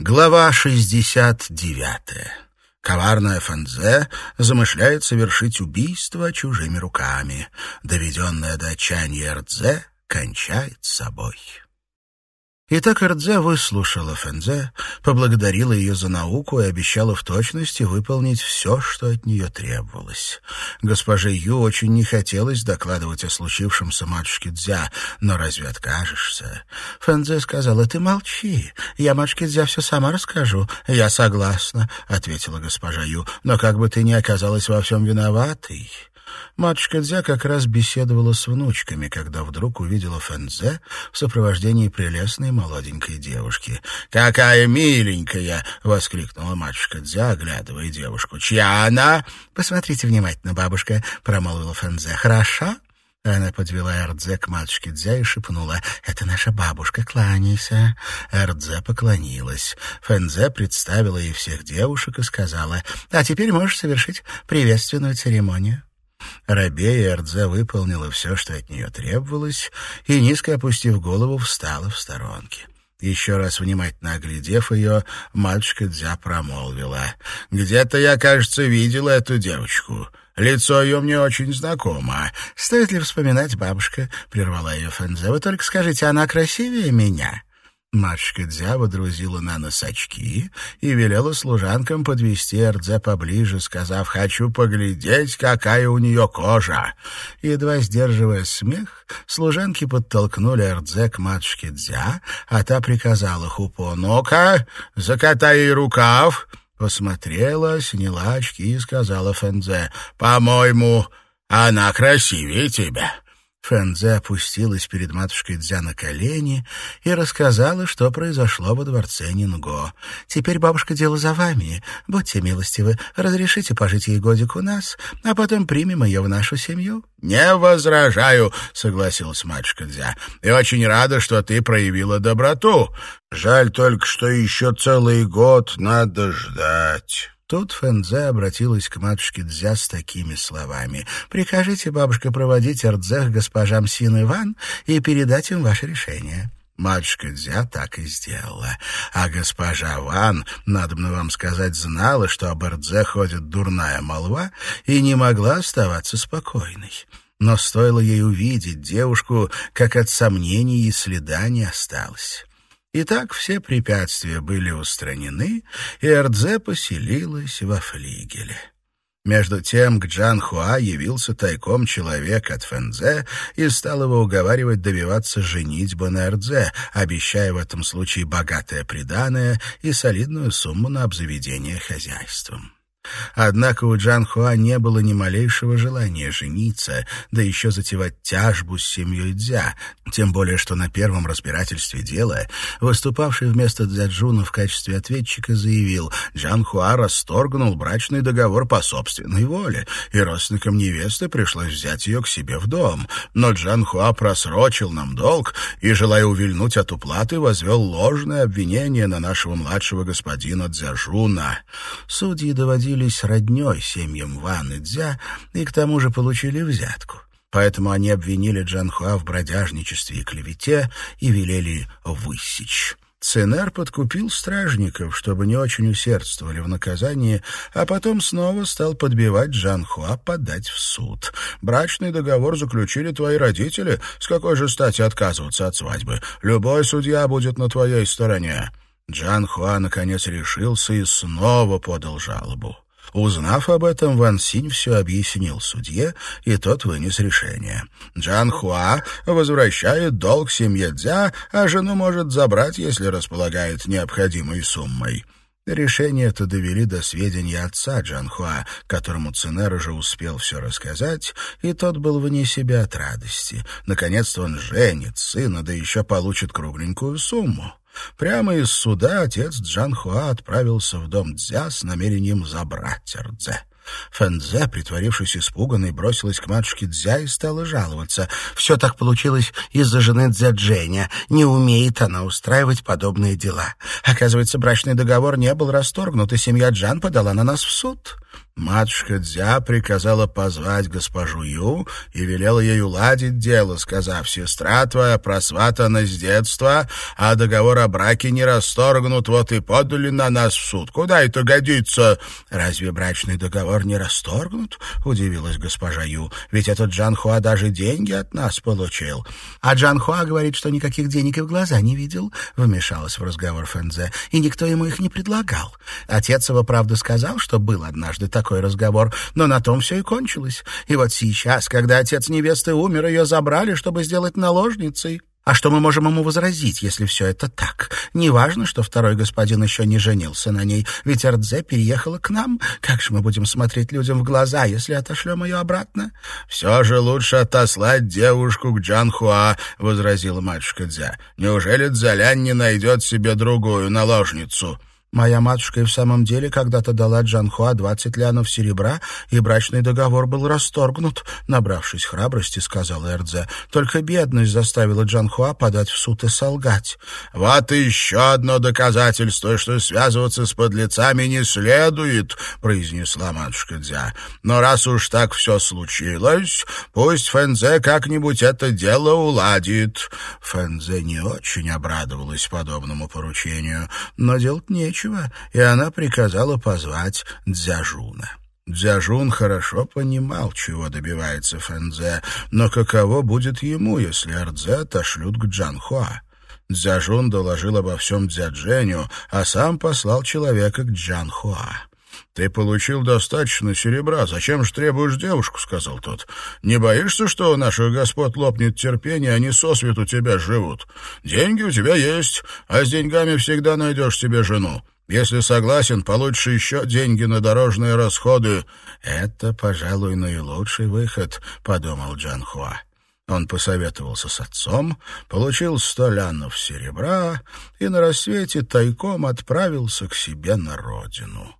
Глава 69. Коварная Фэнзе замышляет совершить убийство чужими руками. Доведенная до отчаяния Эрдзе кончает с Итак, Эрдзе выслушала Фэнзе, поблагодарила ее за науку и обещала в точности выполнить все, что от нее требовалось. Госпоже Ю очень не хотелось докладывать о случившемся матушке Дзя, но разве откажешься? Фэнзе сказала, ты молчи, я матушке Дзя все сама расскажу. Я согласна, — ответила госпожа Ю, — но как бы ты ни оказалась во всем виноватой, Матушка Дзя как раз беседовала с внучками, когда вдруг увидела Фэнзе в сопровождении прелестной молоденькой девушки. «Какая миленькая!» — воскликнула матушка Дзя, оглядывая девушку. «Чья она?» «Посмотрите внимательно, бабушка», — промолвила Фэнзе. «Хороша?» Она подвела Эрдзе к матушке Дзя и шепнула, «Это наша бабушка, кланяйся». Эрдзе поклонилась. Фэнзе представила ей всех девушек и сказала, «А теперь можешь совершить приветственную церемонию». Рабея Эрдзе выполнила все, что от нее требовалось, и, низко опустив голову, встала в сторонке. Еще раз внимательно оглядев ее, мальчика Дзя промолвила. «Где-то я, кажется, видела эту девочку. Лицо ее мне очень знакомо. Стоит ли вспоминать, бабушка?» — прервала ее Фэнзе. «Вы только скажите, она красивее меня?» Матушка Дзя водрузила на нос очки и велела служанкам подвести Эрдзе поближе, сказав «Хочу поглядеть, какая у нее кожа». Едва сдерживая смех, служанки подтолкнули Эрдзе к матушке Дзя, а та приказала Хупо «Ну-ка, закатай ей рукав». Посмотрела, сняла очки и сказала Фэнзе «По-моему, она красивее тебя». Фэнзе опустилась перед матушкой Дзя на колени и рассказала, что произошло во дворце Нинго. «Теперь, бабушка, дело за вами. Будьте милостивы, разрешите пожить ей годик у нас, а потом примем ее в нашу семью». «Не возражаю», — согласилась матушка Дзя. «И очень рада, что ты проявила доброту. Жаль только, что еще целый год надо ждать». Тут Фэнзе обратилась к матушке Дзя с такими словами. «Прикажите, бабушка, проводить Эрдзе к госпожам Син и Ван и передать им ваше решение». Матушка Дзя так и сделала. А госпожа Ван, надо бы вам сказать, знала, что об Эрдзе ходит дурная молва и не могла оставаться спокойной. Но стоило ей увидеть девушку, как от сомнений и следа не осталось. Итак, все препятствия были устранены, и Эрдзе поселилась во флигеле. Между тем к Джан Хуа явился тайком человек от Фэнзе и стал его уговаривать добиваться женитьбы на Эрдзе, обещая в этом случае богатое приданое и солидную сумму на обзаведение хозяйством. Однако у Джан Хуа не было ни малейшего желания жениться, да еще затевать тяжбу с семьей Дзя, тем более что на первом разбирательстве дела выступавший вместо Дзяджуна в качестве ответчика заявил, Джан Хуа расторгнул брачный договор по собственной воле, и родственникам невесты пришлось взять ее к себе в дом. Но Джан Хуа просрочил нам долг и, желая увильнуть от уплаты, возвел ложное обвинение на нашего младшего господина Дзяжуна. Судьи доводили явились роднёй семьям Ван и Дзя и к тому же получили взятку. Поэтому они обвинили Джанхуа в бродяжничестве и клевете и велели высечь. Ценер подкупил стражников, чтобы не очень усердствовали в наказании, а потом снова стал подбивать Джанхуа подать в суд. «Брачный договор заключили твои родители. С какой же стати отказываться от свадьбы? Любой судья будет на твоей стороне». Джан Хуа наконец решился и снова подал жалобу. Узнав об этом, Ван Синь все объяснил судье, и тот вынес решение. Джан Хуа возвращает долг семье Дзя, а жену может забрать, если располагает необходимой суммой. Решение это довели до сведения отца Джанхуа, которому Цинер уже успел все рассказать, и тот был вне себя от радости. Наконец-то он женит сына, да еще получит кругленькую сумму. Прямо из суда отец Джанхуа отправился в дом Дзя с намерением забрать Эрдзе. Фэнзе, притворившись испуганной, бросилась к матушке Дзя и стала жаловаться. «Все так получилось из-за жены Дзя Дженя. Не умеет она устраивать подобные дела. Оказывается, брачный договор не был расторгнут, и семья Джан подала на нас в суд». Матушка Дзя приказала позвать госпожу Ю и велела ей уладить дело, сказав, «Сестра твоя просватана с детства, а договор о браке не расторгнут, вот и подали на нас в суд. Куда это годится?» «Разве брачный договор не расторгнут?» — удивилась госпожа Ю. «Ведь этот Джан Хуа даже деньги от нас получил». «А Джан Хуа говорит, что никаких денег и в глаза не видел», — вмешалась в разговор Фэнзе, «и никто ему их не предлагал. Отец его, правда, сказал, что был однажды так такой разговор, но на том все и кончилось. И вот сейчас, когда отец невесты умер, ее забрали, чтобы сделать наложницей. А что мы можем ему возразить, если все это так? Неважно, что второй господин еще не женился на ней, ведь Эрдзе переехала к нам. Как же мы будем смотреть людям в глаза, если отошлем ее обратно? — Все же лучше отослать девушку к Джанхуа, — возразила матушка Дзя. — Неужели Дзялянь не найдет себе другую наложницу? — Моя матушка и в самом деле когда-то дала Джанхуа двадцать лянов серебра, и брачный договор был расторгнут, набравшись храбрости, сказал Эрдзе. Только бедность заставила Джанхуа подать в суд и солгать. Вот еще одно доказательство, что связываться с подлецами не следует, произнесла матушка Дзя. Но раз уж так все случилось, пусть Фэнзе как-нибудь это дело уладит. Фэнзе не очень обрадовалась подобному поручению, но делать нечего нечего, и она приказала позвать Дзяжуна. Дзяжун хорошо понимал, чего добивается Фэнзе, но каково будет ему, если Ардзе отошлют к Джанхуа? Дзяжун доложил обо всем Дзядженю, а сам послал человека к Джанхуа. «Ты получил достаточно серебра. Зачем же требуешь девушку?» — сказал тот. «Не боишься, что у наших господ лопнет терпение, они сосвету тебя живут? Деньги у тебя есть, а с деньгами всегда найдешь себе жену. Если согласен, получишь еще деньги на дорожные расходы. Это, пожалуй, наилучший выход, подумал Джан Хуа. Он посоветовался с отцом, получил сто лянов серебра и на рассвете тайком отправился к себе на родину.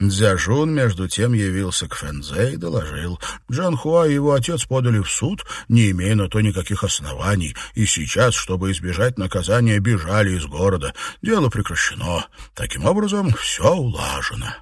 Дзяжун, между тем, явился к Фэнзе и доложил. Джан Хуа и его отец подали в суд, не имея на то никаких оснований, и сейчас, чтобы избежать наказания, бежали из города. Дело прекращено. Таким образом, все улажено.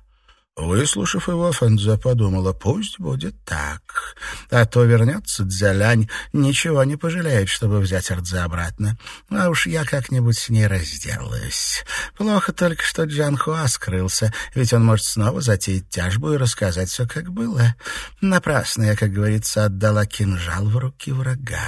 Выслушав его, Фэнзе подумала, пусть будет так. А то вернется Дзялянь, ничего не пожалеет, чтобы взять Ардзе обратно. А уж я как-нибудь с ней разделаюсь. Плохо только, что Джан Хуа скрылся, ведь он может снова затеять тяжбу и рассказать все, как было. Напрасно я, как говорится, отдала кинжал в руки врага.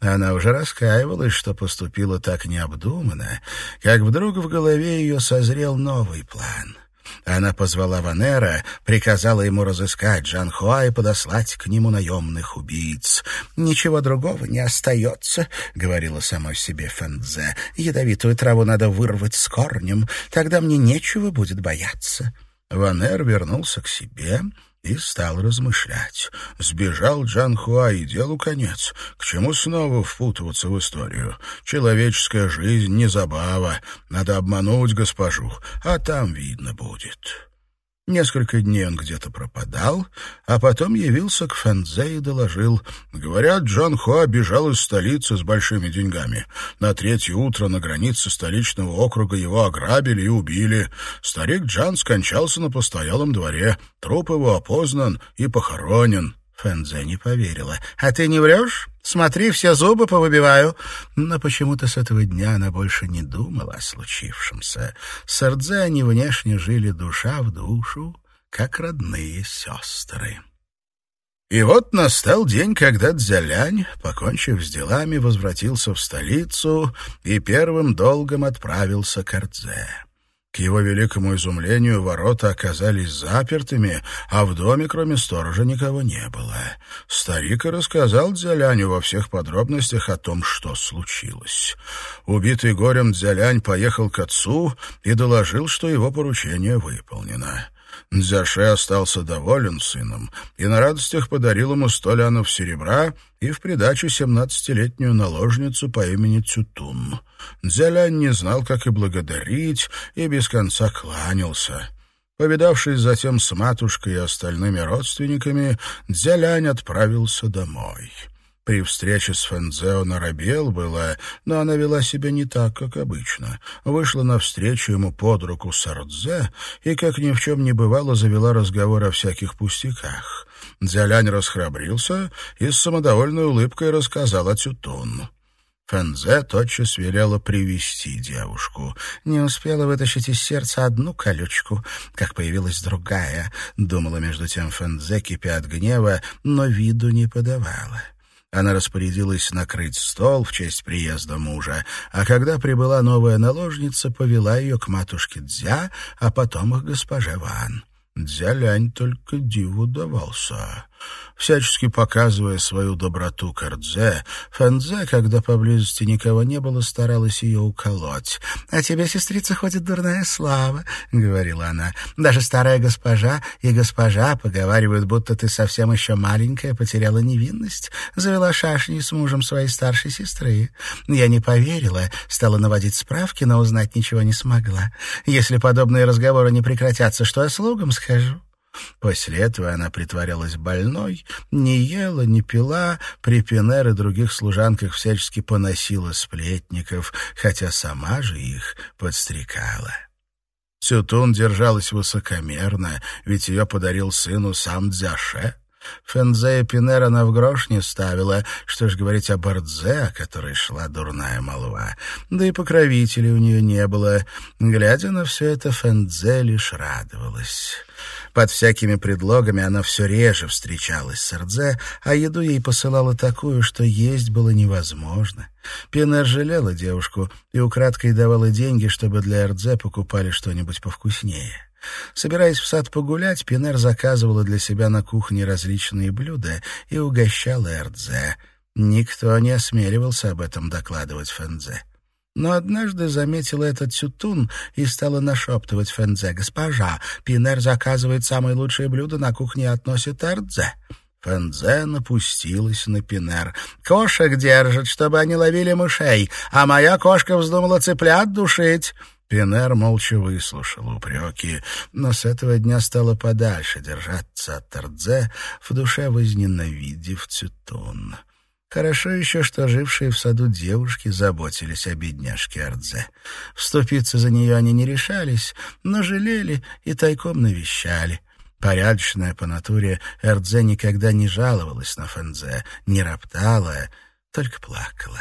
Она уже раскаивалась, что поступила так необдуманно, как вдруг в голове ее созрел новый план — она позвала Ванера, приказала ему разыскать Жанхуа и подослать к нему наемных убийц. «Ничего другого не остается», — говорила самой себе Фэнзе. «Ядовитую траву надо вырвать с корнем, тогда мне нечего будет бояться». Ванер вернулся к себе и стал размышлять. Сбежал Джан Хуа, и делу конец. К чему снова впутываться в историю? Человеческая жизнь не забава. Надо обмануть госпожу, а там видно будет. Несколько дней он где-то пропадал, а потом явился к Фэнзе и доложил. Говорят, Джан Хуа бежал из столицы с большими деньгами. На третье утро на границе столичного округа его ограбили и убили. Старик Джан скончался на постоялом дворе. Труп его опознан и похоронен. Фэнзе не поверила. «А ты не врешь? Смотри, все зубы повыбиваю». Но почему-то с этого дня она больше не думала о случившемся. С Эрдзе они внешне жили душа в душу, как родные сестры. И вот настал день, когда Дзялянь, покончив с делами, возвратился в столицу и первым долгом отправился к Эрдзе. К его великому изумлению ворота оказались запертыми, а в доме, кроме сторожа, никого не было. Старик рассказал Дзяляню во всех подробностях о том, что случилось. Убитый горем Дзялянь поехал к отцу и доложил, что его поручение выполнено. Дзяше остался доволен сыном и на радостях подарил ему сто лянов серебра и в придачу семнадцатилетнюю наложницу по имени Цютун. Дзялянь не знал, как и благодарить, и без конца кланялся. Повидавшись затем с матушкой и остальными родственниками, Дзялянь отправился домой. При встрече с Фэнзе он оробел было, но она вела себя не так, как обычно. Вышла навстречу ему под руку с Ардзе и, как ни в чем не бывало, завела разговор о всяких пустяках. Дзялянь расхрабрился и с самодовольной улыбкой рассказал о Тютун. Фэнзе тотчас велела привести девушку. Не успела вытащить из сердца одну колючку, как появилась другая. Думала между тем Фэнзе, кипя от гнева, но виду не подавала. Она распорядилась накрыть стол в честь приезда мужа, а когда прибыла новая наложница, повела ее к матушке Дзя, а потом их госпоже Ван. Дзялянь только диву давался. Всячески показывая свою доброту к Эрдзе, Фэнзе, когда поблизости никого не было, старалась ее уколоть. «А тебе, сестрица, ходит дурная слава», — говорила она. «Даже старая госпожа и госпожа поговаривают, будто ты совсем еще маленькая, потеряла невинность, завела шашни с мужем своей старшей сестры. Я не поверила, стала наводить справки, но узнать ничего не смогла. Если подобные разговоры не прекратятся, что я слугам скажу?» После этого она притворялась больной, не ела, не пила, при Пинер и других служанках всячески поносила сплетников, хотя сама же их подстрекала. Сютун держалась высокомерно, ведь ее подарил сыну сам Дзяше. Фензе и Пинер она в грош не ставила, что ж говорить о Бардзе, о которой шла дурная молва. Да и покровителей у нее не было. Глядя на все это, Фензе лишь радовалась. Под всякими предлогами она все реже встречалась с Эрдзе, а еду ей посылала такую, что есть было невозможно. Пинер жалела девушку и украдкой давала деньги, чтобы для Эрдзе покупали что-нибудь повкуснее. Собираясь в сад погулять, Пинер заказывала для себя на кухне различные блюда и угощала Эрдзе. Никто не осмеливался об этом докладывать Фэнзе. Но однажды заметила этот Цютун и стала нашептывать Фэнзе. «Госпожа, Пинер заказывает самые лучшие блюда на кухне и относит Эрдзе». Фэнзе напустилась на Пинер. «Кошек держит, чтобы они ловили мышей, а моя кошка вздумала цыплят душить». Пинер молча выслушал упреки, но с этого дня стала подальше держаться от Тордзе, в душе возненавидев Цютун. Хорошо еще, что жившие в саду девушки заботились о бедняжке Ардзе. Вступиться за нее они не решались, но жалели и тайком навещали. Порядочная по натуре, Эрдзе никогда не жаловалась на Фэнзе, не роптала, только плакала.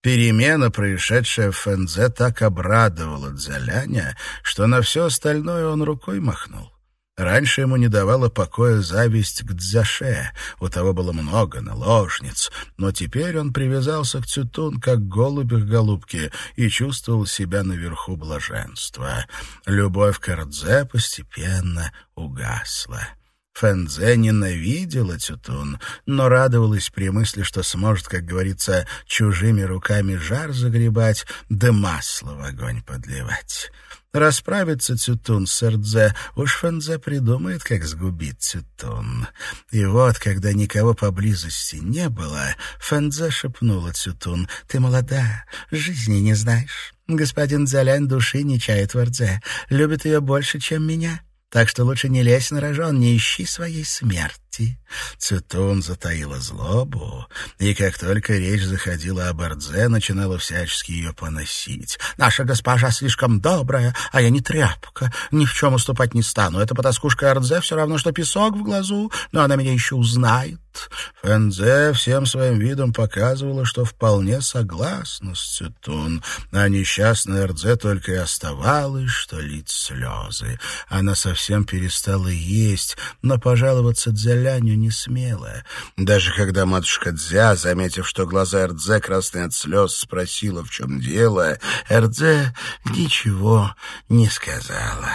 Перемена, происшедшая в Фэнзе, так обрадовала Дзяляня, что на все остальное он рукой махнул. Раньше ему не давала покоя зависть к Дзяше, у того было много наложниц, но теперь он привязался к Цютун, как голубь к голубке, и чувствовал себя наверху блаженства. Любовь к Эрдзе постепенно угасла. Фэнзе ненавидела Тютун, но радовалась при мысли, что сможет, как говорится, чужими руками жар загребать, да масло в огонь подливать. Расправиться Цютун с Эрдзе, уж Фэнзе придумает, как сгубить Цютун. И вот, когда никого поблизости не было, Фэнзе шепнула Цютун, «Ты молода, жизни не знаешь. Господин Дзялянь души не чает в Эрдзе, любит ее больше, чем меня». Так что лучше не лезь на рожон, не ищи своей смерти. Цитун затаила злобу, и как только речь заходила о Бардзе, начинала всячески ее поносить. «Наша госпожа слишком добрая, а я не тряпка, ни в чем уступать не стану. Эта потаскушка Ардзе все равно, что песок в глазу, но она меня еще узнает». Фэнзе всем своим видом показывала, что вполне согласна с Цитун, а несчастная Ардзе только и оставалось, что лить слезы. Она совсем перестала есть, но пожаловаться Дзяляню не смела. Даже когда матушка Дзя, заметив, что глаза Эрдзе красные от слез, спросила, в чем дело, Эрдзе ничего не сказала.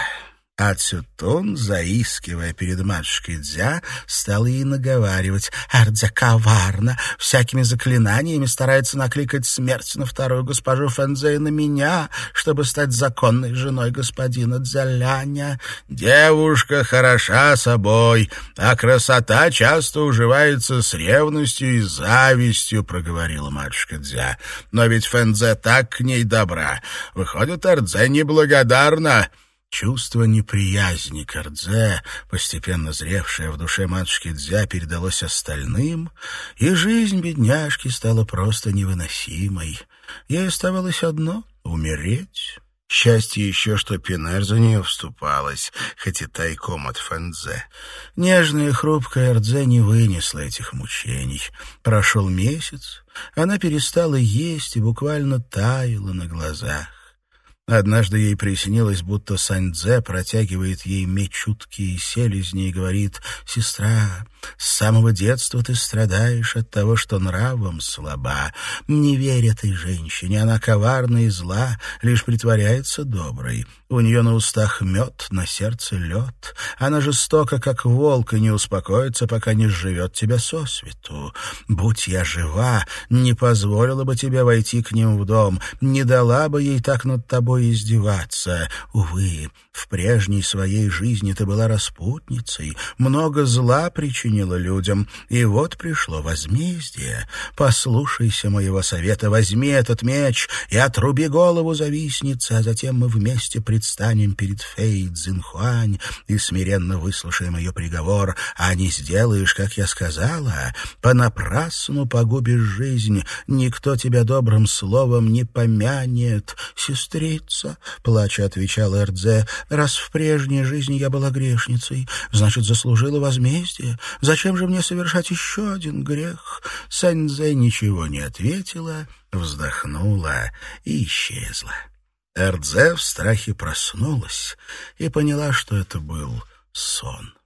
А Цютун, заискивая перед матушкой Дзя, стал ей наговаривать. Ардзя коварна, всякими заклинаниями старается накликать смерть на вторую госпожу Фэнзе и на меня, чтобы стать законной женой господина Дзяляня. Девушка хороша собой, а красота часто уживается с ревностью и завистью, проговорила матушка Дзя. Но ведь Фэнзе так к ней добра. Выходит, Ардзе неблагодарна. Чувство неприязни к Эрдзе, постепенно зревшее в душе матушки Дзя, передалось остальным, и жизнь бедняжки стала просто невыносимой. Ей оставалось одно — умереть. Счастье еще, что Пинер за нее вступалась, хоть и тайком от Фэнзе. Нежная и хрупкая Эрдзе не вынесла этих мучений. Прошел месяц, она перестала есть и буквально таяла на глазах. Однажды ей приснилось, будто Саньдзе протягивает ей меч чуткие селезни и говорит, «Сестра, с самого детства ты страдаешь от того, что нравом слаба. Не верь этой женщине, она коварна и зла, лишь притворяется доброй. У нее на устах мед, на сердце лед. Она жестока, как волк, и не успокоится, пока не сживет тебя сосвету. Будь я жива, не позволила бы тебе войти к ним в дом, не дала бы ей так над тобой издеваться. Увы, в прежней своей жизни ты была распутницей, много зла причинила людям, и вот пришло возмездие. Послушайся моего совета, возьми этот меч и отруби голову завистницы, а затем мы вместе предстанем перед Фей Цзинхуань и смиренно выслушаем ее приговор, а не сделаешь, как я сказала, понапрасну погубишь жизнь, никто тебя добрым словом не помянет. Сестрица, плача отвечала Эрдзе, раз в прежней жизни я была грешницей, значит, заслужила возмездие. Зачем же мне совершать еще один грех? Саньзе ничего не ответила, вздохнула и исчезла. Эрдзе в страхе проснулась и поняла, что это был сон.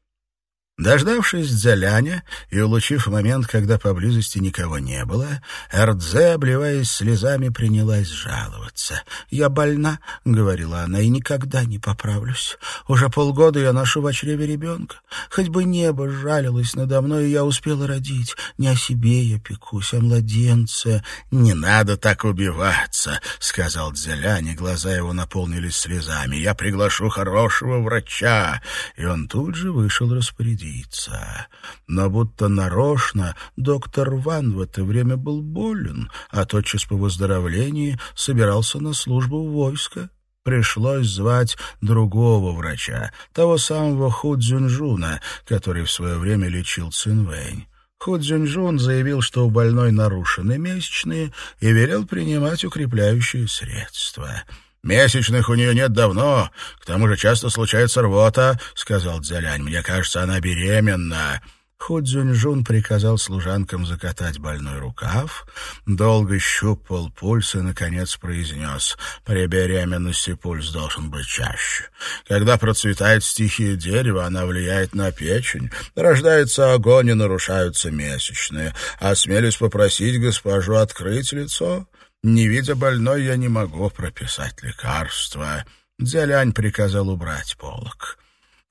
Дождавшись Дзяляня и улучив момент, когда поблизости никого не было, Эрдзе, обливаясь слезами, принялась жаловаться. «Я больна», — говорила она, — «и никогда не поправлюсь. Уже полгода я ношу в чреве ребенка. Хоть бы небо жалилось надо мной, и я успела родить. Не о себе я пекусь, а младенце». «Не надо так убиваться», — сказал Дзялянь, и глаза его наполнились слезами. «Я приглашу хорошего врача». И он тут же вышел распорядиться лица. Но будто нарочно доктор Ван в это время был болен, а тотчас по выздоровлении собирался на службу в войско. Пришлось звать другого врача, того самого Ху Цзюньжуна, который в свое время лечил Цинвэнь. Ху Цзюньжун заявил, что у больной нарушены месячные, и велел принимать укрепляющие средства. «Месячных у нее нет давно, к тому же часто случается рвота», — сказал Дзялянь. «Мне кажется, она беременна». Ху Цзюньжун приказал служанкам закатать больной рукав, долго щупал пульс и, наконец, произнес «При беременности пульс должен быть чаще. Когда процветает стихия дерева, она влияет на печень, рождается огонь и нарушаются месячные. Осмелюсь попросить госпожу открыть лицо». Не видя больной, я не могу прописать лекарства. Дзялянь приказал убрать полок.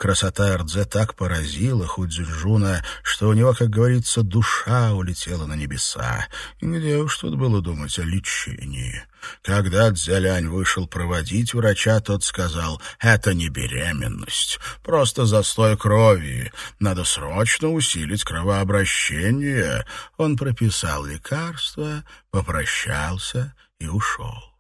Красота Эрдзе так поразила Худзюджуна, что у него, как говорится, душа улетела на небеса. И где уж тут было думать о лечении? Когда Дзялянь вышел проводить врача, тот сказал, «Это не беременность, просто застой крови. Надо срочно усилить кровообращение». Он прописал лекарство, попрощался и ушел.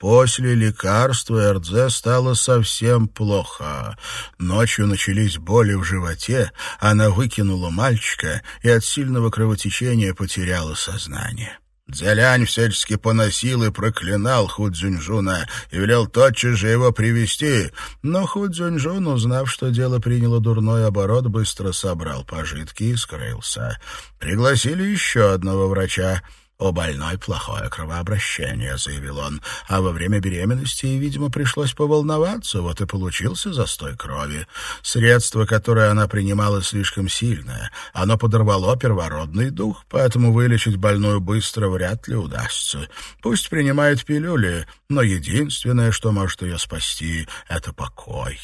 После лекарства Эрдзе стало совсем плохо. Ночью начались боли в животе, она выкинула мальчика и от сильного кровотечения потеряла сознание. Дзялянь всячески поносил и проклинал Худзюньжуна и велел тотчас же его привести, но Худзюньжун, узнав, что дело приняло дурной оборот, быстро собрал пожитки и скрылся. Пригласили еще одного врача — «У больной плохое кровообращение», — заявил он. «А во время беременности, видимо, пришлось поволноваться, вот и получился застой крови. Средство, которое она принимала, слишком сильное. Оно подорвало первородный дух, поэтому вылечить больную быстро вряд ли удастся. Пусть принимает пилюли, но единственное, что может ее спасти, — это покой».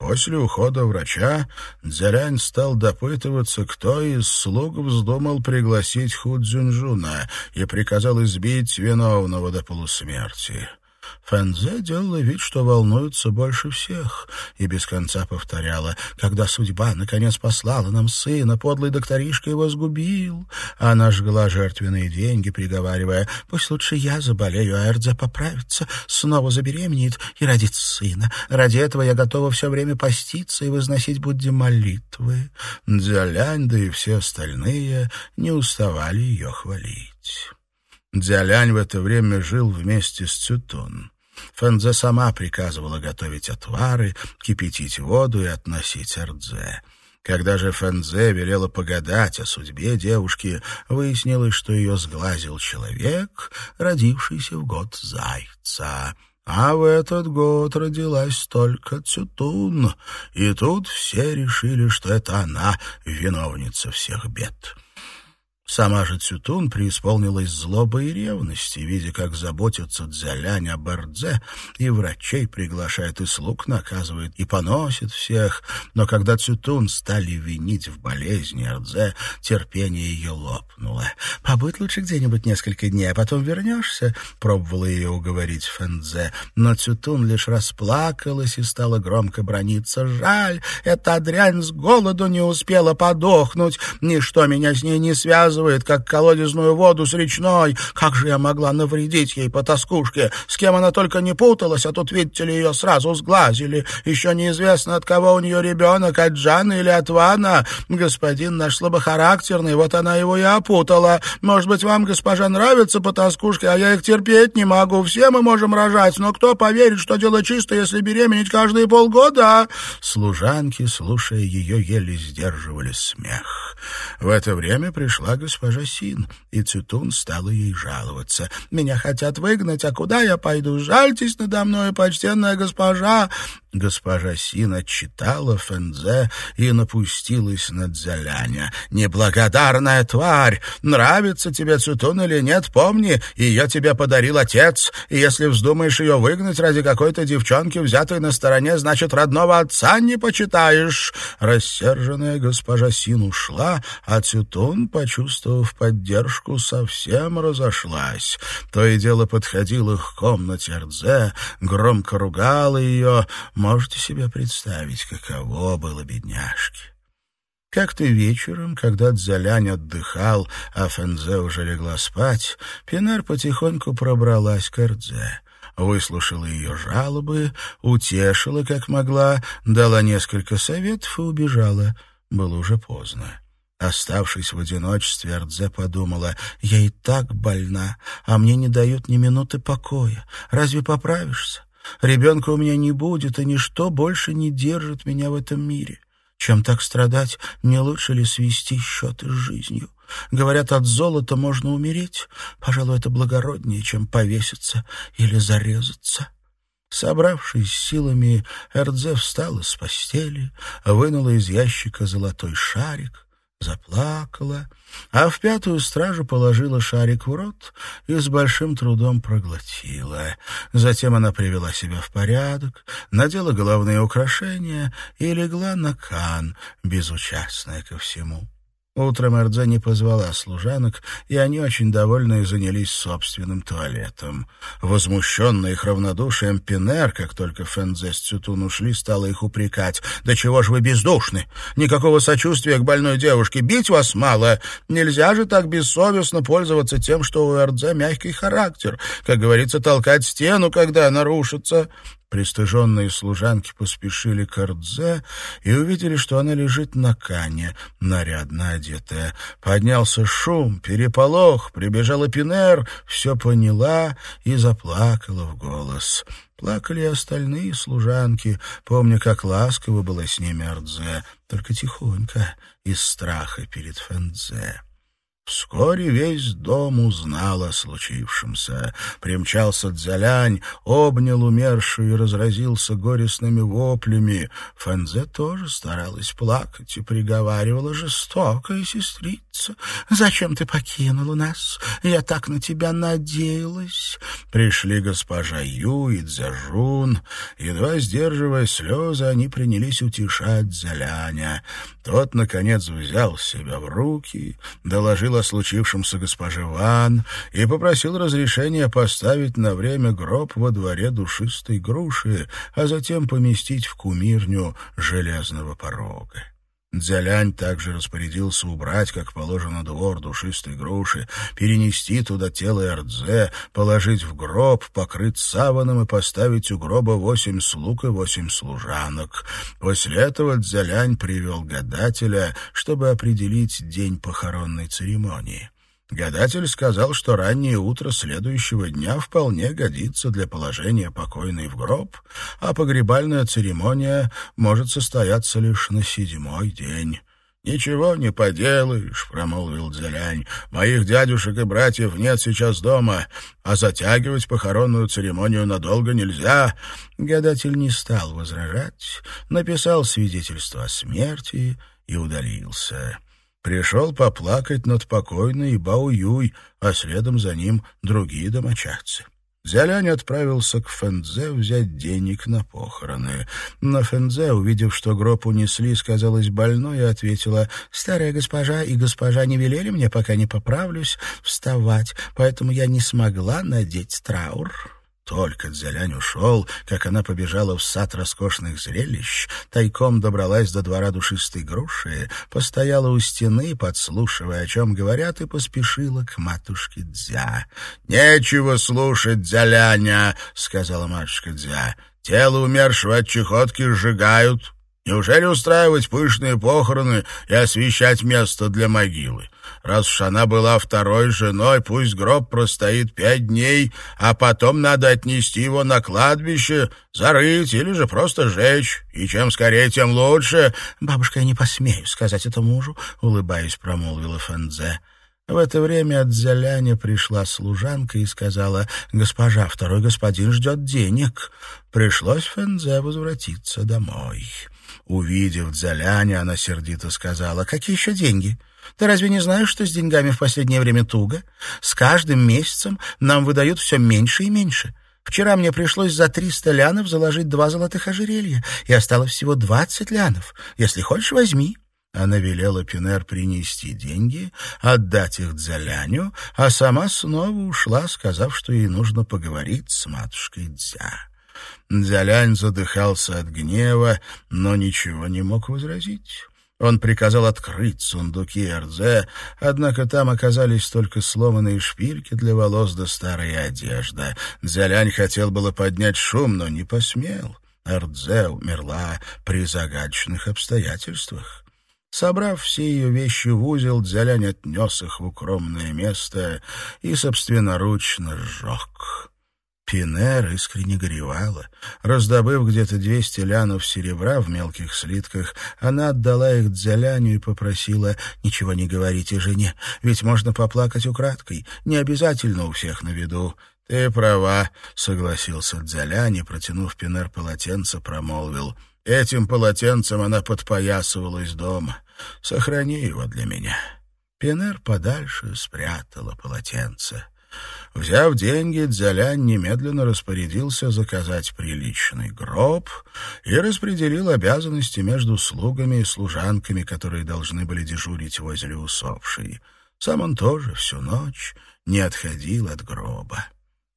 После ухода врача Дзярянь стал допытываться, кто из слуг вздумал пригласить Худзюнжуна и приказал избить виновного до полусмерти. Фэнзе делала вид, что волнуется больше всех, и без конца повторяла, «Когда судьба, наконец, послала нам сына, подлый докторишка его сгубил». Она жгла жертвенные деньги, приговаривая, «Пусть лучше я заболею, а Эрдзе поправится, снова забеременеет и родит сына. Ради этого я готова все время поститься и возносить будде молитвы». Дзялянь, да и все остальные не уставали ее хвалить. Дзялянь в это время жил вместе с Цютун. Фэнзе сама приказывала готовить отвары, кипятить воду и относить Эрдзе. Когда же Фэнзе велела погадать о судьбе девушки, выяснилось, что ее сглазил человек, родившийся в год зайца. А в этот год родилась только Цютун, и тут все решили, что это она виновница всех бед. Сама же Цютун преисполнилась злобой и ревности, видя, как заботится Дзялянь о Бардзе, и врачей приглашает, и слуг наказывает, и поносит всех. Но когда Цютун стали винить в болезни Эрдзе, терпение ее лопнуло. «Побудь лучше где-нибудь несколько дней, а потом вернешься», — пробовала ее уговорить Фэнзе. Но Цютун лишь расплакалась и стала громко брониться. «Жаль, эта дрянь с голоду не успела подохнуть, ничто меня с ней не связывает» связывает, как колодезную воду с речной. Как же я могла навредить ей по тоскушке? С кем она только не путалась, а тут, видите ли, ее сразу сглазили. Еще неизвестно, от кого у нее ребенок, от Джана или от Вана. Господин наш слабохарактерный, вот она его и опутала. Может быть, вам, госпожа, нравится по тоскушке, а я их терпеть не могу. Все мы можем рожать, но кто поверит, что дело чисто, если беременеть каждые полгода?» Служанки, слушая ее, еле сдерживали смех. В это время пришла госпожа Син, и Цютун стала ей жаловаться. «Меня хотят выгнать, а куда я пойду? Жальтесь надо мной, почтенная госпожа!» Госпожа Син отчитала Фэнзе и напустилась на Дзяляня. «Неблагодарная тварь! Нравится тебе Цутун или нет, помни, ее тебе подарил отец, и если вздумаешь ее выгнать ради какой-то девчонки, взятой на стороне, значит, родного отца не почитаешь!» Рассерженная госпожа Син ушла, а Цютун, почувствовав поддержку, совсем разошлась. То и дело подходила к комнате Рдзе, громко ругала ее, Можете себе представить, каково было бедняжке. Как-то вечером, когда Дзалянь отдыхал, а Фензе уже легла спать, Пинар потихоньку пробралась к Эрдзе выслушала ее жалобы, утешила, как могла, дала несколько советов и убежала. Было уже поздно. Оставшись в одиночестве, Ардзе подумала, «Я и так больна, а мне не дают ни минуты покоя. Разве поправишься? Ребенка у меня не будет, и ничто больше не держит меня в этом мире. Чем так страдать, не лучше ли свести счеты с жизнью? Говорят, от золота можно умереть. Пожалуй, это благороднее, чем повеситься или зарезаться. Собравшись силами, Эрдзе встала с постели, вынула из ящика золотой шарик, заплакала, а в пятую стражу положила шарик в рот и с большим трудом проглотила. Затем она привела себя в порядок, надела головные украшения и легла на кан, безучастная ко всему. Утром Эрдзе не позвала служанок, и они очень довольны занялись собственным туалетом. Возмущенный их равнодушием Пинер, как только Фензе с Цютун ушли, стала их упрекать. «Да чего ж вы бездушны? Никакого сочувствия к больной девушке. Бить вас мало. Нельзя же так бессовестно пользоваться тем, что у Эрдзе мягкий характер. Как говорится, толкать стену, когда она рушится». Пристыженные служанки поспешили к Ардзе и увидели, что она лежит на кане, нарядно одетая. Поднялся шум, переполох, прибежала Пинер, все поняла и заплакала в голос. Плакали остальные служанки, помня, как ласково было с ними Ардзе, только тихонько, из страха перед Фэнзе. Вскоре весь дом узнал о случившемся. Примчался Дзялянь, обнял умершую и разразился горестными воплями. Фэнзе тоже старалась плакать и приговаривала жестокая сестрица. «Зачем ты покинула нас? Я так на тебя надеялась». Пришли госпожа Ю и Дзяжун. Едва сдерживая слезы, они принялись утешать Дзяляня. Тот, наконец, взял себя в руки, доложил доложил о случившемся госпоже Ван и попросил разрешения поставить на время гроб во дворе душистой груши, а затем поместить в кумирню железного порога. Дзялянь также распорядился убрать, как положено, двор душистой груши, перенести туда тело Эрдзе, положить в гроб, покрыть саваном и поставить у гроба восемь слуг и восемь служанок. После этого Дзялянь привел гадателя, чтобы определить день похоронной церемонии. Гадатель сказал, что раннее утро следующего дня вполне годится для положения покойной в гроб, а погребальная церемония может состояться лишь на седьмой день. «Ничего не поделаешь», — промолвил Дзелянь. «Моих дядюшек и братьев нет сейчас дома, а затягивать похоронную церемонию надолго нельзя». Гадатель не стал возражать, написал свидетельство о смерти и удалился пришел поплакать над покойной Бао-Юй, а следом за ним другие домочадцы. Зялянь отправился к Фэнзе взять денег на похороны. Но Фэнзе, увидев, что гроб унесли, сказалась больной и ответила, «Старая госпожа и госпожа не велели мне, пока не поправлюсь, вставать, поэтому я не смогла надеть траур». Только Дзялянь ушел, как она побежала в сад роскошных зрелищ, тайком добралась до двора душистой груши, постояла у стены, подслушивая, о чем говорят, и поспешила к матушке Дзя. — Нечего слушать Дзяляня, — сказала матушка Дзя. — Тело умершего от чехотки сжигают. Неужели устраивать пышные похороны и освещать место для могилы? Раз уж она была второй женой, пусть гроб простоит пять дней, а потом надо отнести его на кладбище, зарыть или же просто сжечь. И чем скорее, тем лучше. — Бабушка, я не посмею сказать это мужу, — улыбаясь, промолвила Фэнзе. В это время от Зяляня пришла служанка и сказала, «Госпожа, второй господин ждет денег». Пришлось Фэнзе возвратиться домой. Увидев Дзяляня, она сердито сказала, «Какие еще деньги? Ты разве не знаешь, что с деньгами в последнее время туго? С каждым месяцем нам выдают все меньше и меньше. Вчера мне пришлось за триста лянов заложить два золотых ожерелья, и осталось всего двадцать лянов. Если хочешь, возьми». Она велела Пинер принести деньги, отдать их Дзяляню, а сама снова ушла, сказав, что ей нужно поговорить с матушкой Дзя. Дзялянь задыхался от гнева, но ничего не мог возразить. Он приказал открыть сундуки Эрдзе, однако там оказались только сломанные шпильки для волос да старая одежда. Дзялянь хотел было поднять шум, но не посмел. Эрдзе умерла при загадочных обстоятельствах. Собрав все ее вещи в узел, Дзялянь отнес их в укромное место и собственноручно сжег. Пинер искренне горевала. Раздобыв где-то двести лянов серебра в мелких слитках, она отдала их Дзяляню и попросила «Ничего не говорите жене, ведь можно поплакать украдкой, не обязательно у всех на виду». «Ты права», — согласился Дзялянь и, протянув Пинер полотенце, промолвил. «Этим полотенцем она подпоясывалась дома. Сохрани его для меня». Пинер подальше спрятала полотенце. Взяв деньги, Дзялянь немедленно распорядился заказать приличный гроб и распределил обязанности между слугами и служанками, которые должны были дежурить возле усопшей. Сам он тоже всю ночь не отходил от гроба.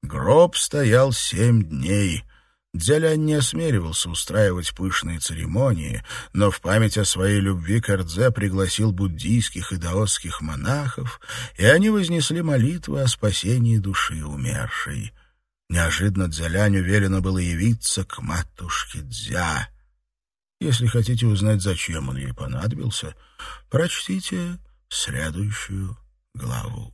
Гроб стоял семь дней — Дзялянь не осмеливался устраивать пышные церемонии, но в память о своей любви к Эрдзе пригласил буддийских и даосских монахов, и они вознесли молитвы о спасении души умершей. Неожиданно Дзяляню велено было явиться к матушке Дзя. Если хотите узнать, зачем он ей понадобился, прочтите следующую главу.